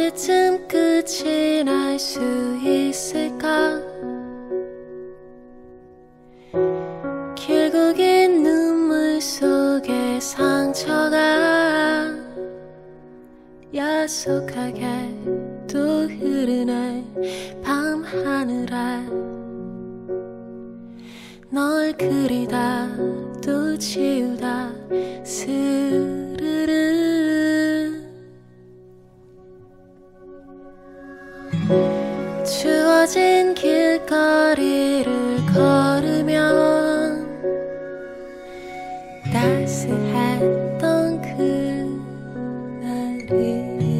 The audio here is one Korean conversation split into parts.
언제쯤 끝이 날 수 있을까? 결국엔 눈물 속에 상처가 야속하게 또 흐르네 밤하늘에 널 그리다 또 지우다 스 주어진 길거리를 걸으면 따스했던 그날이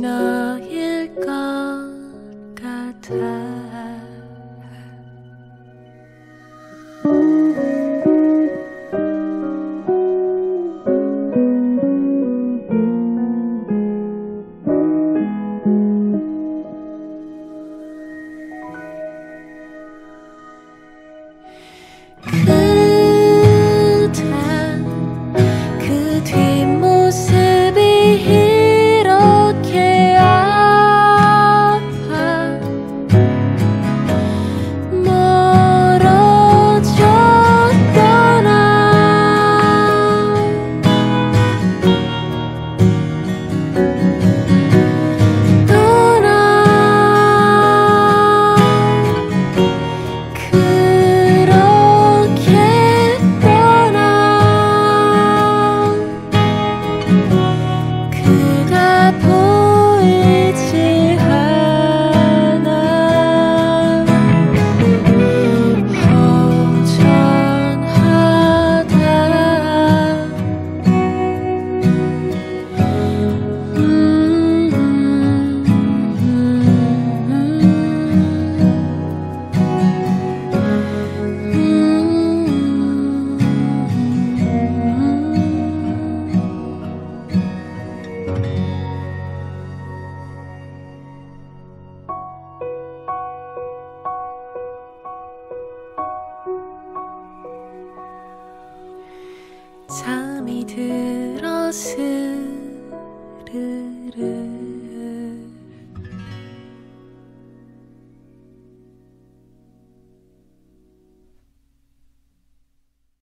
Regina. Yeah. 잠이 들어 스르르